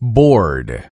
bored.